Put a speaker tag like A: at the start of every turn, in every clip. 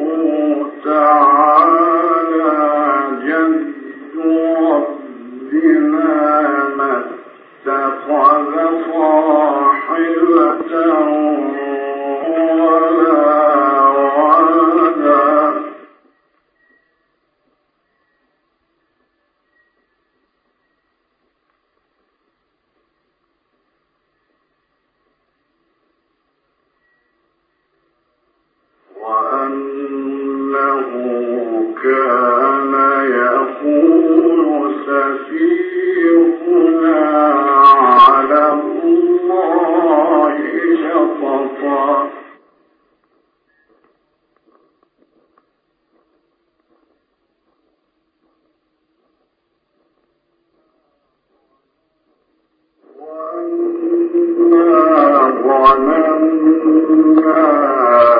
A: وأنه ¡Gracias!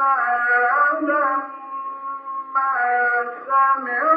A: لما سمع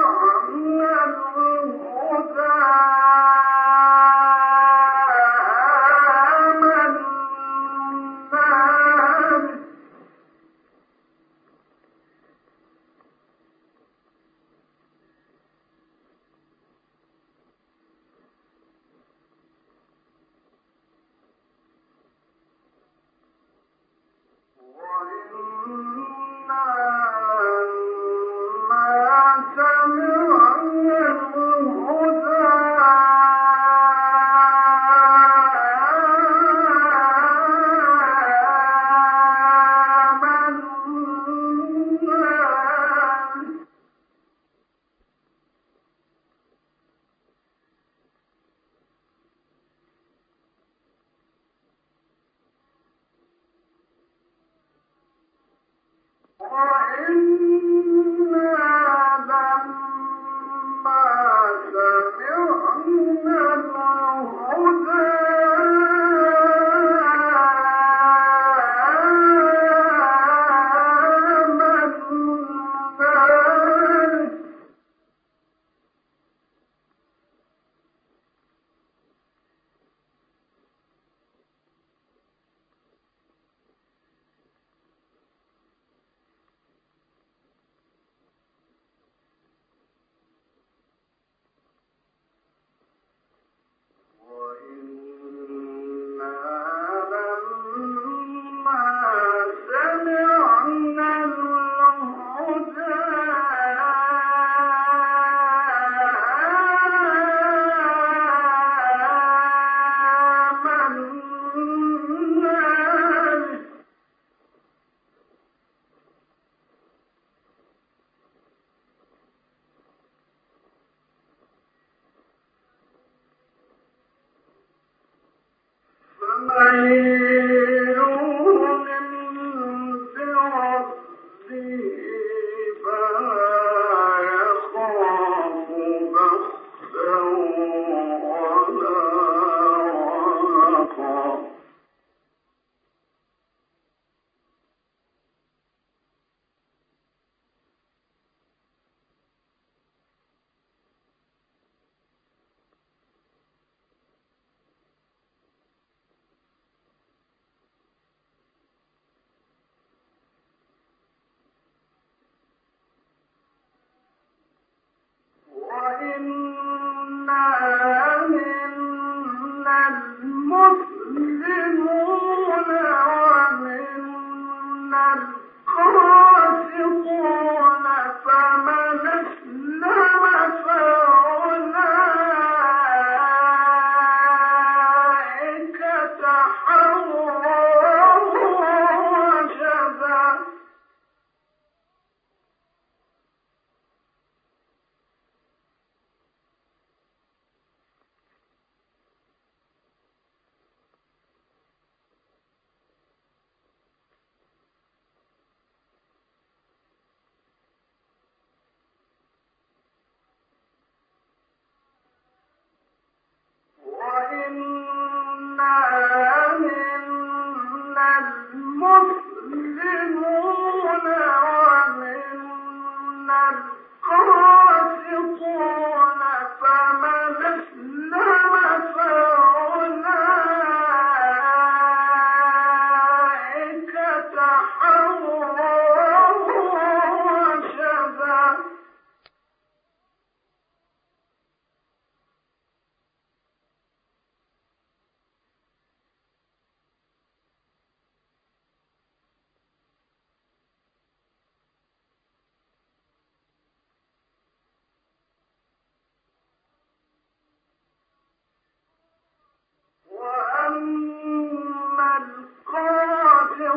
A: وأن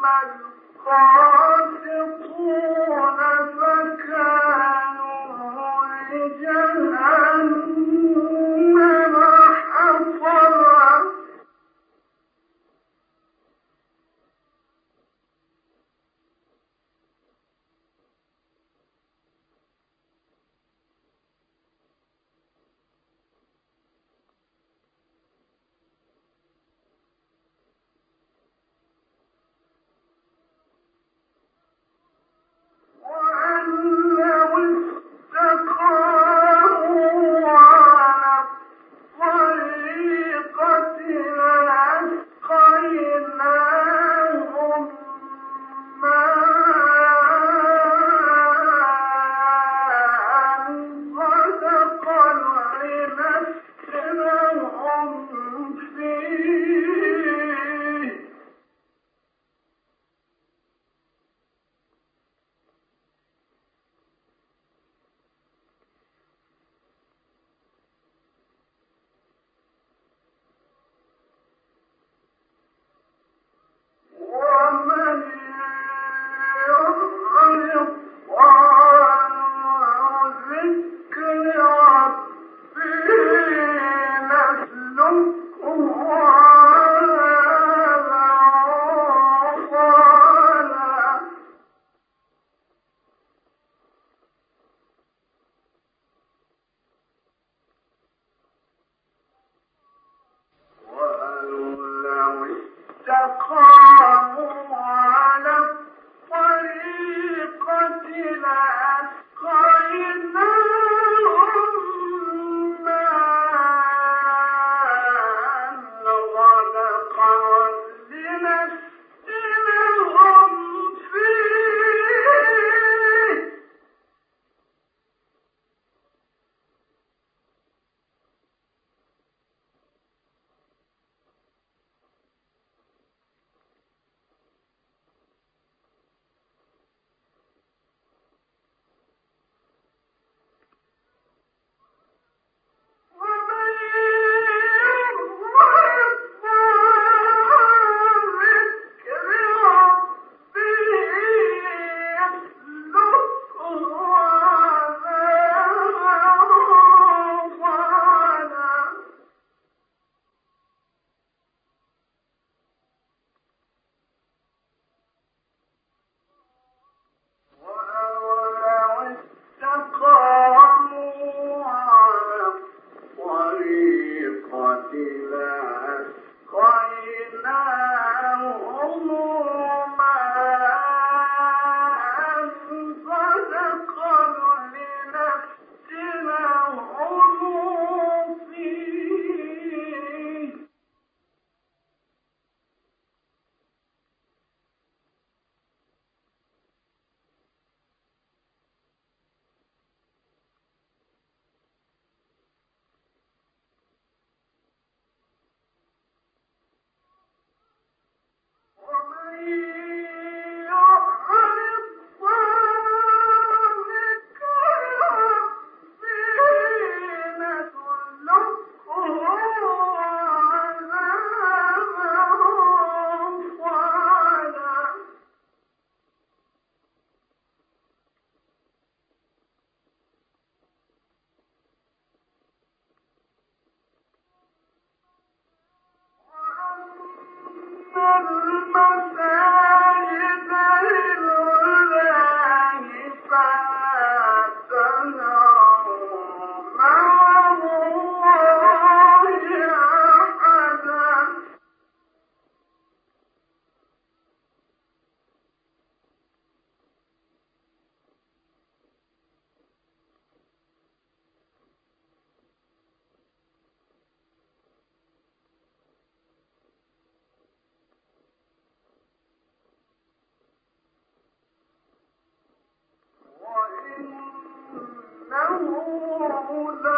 A: man burda.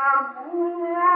A: أبوه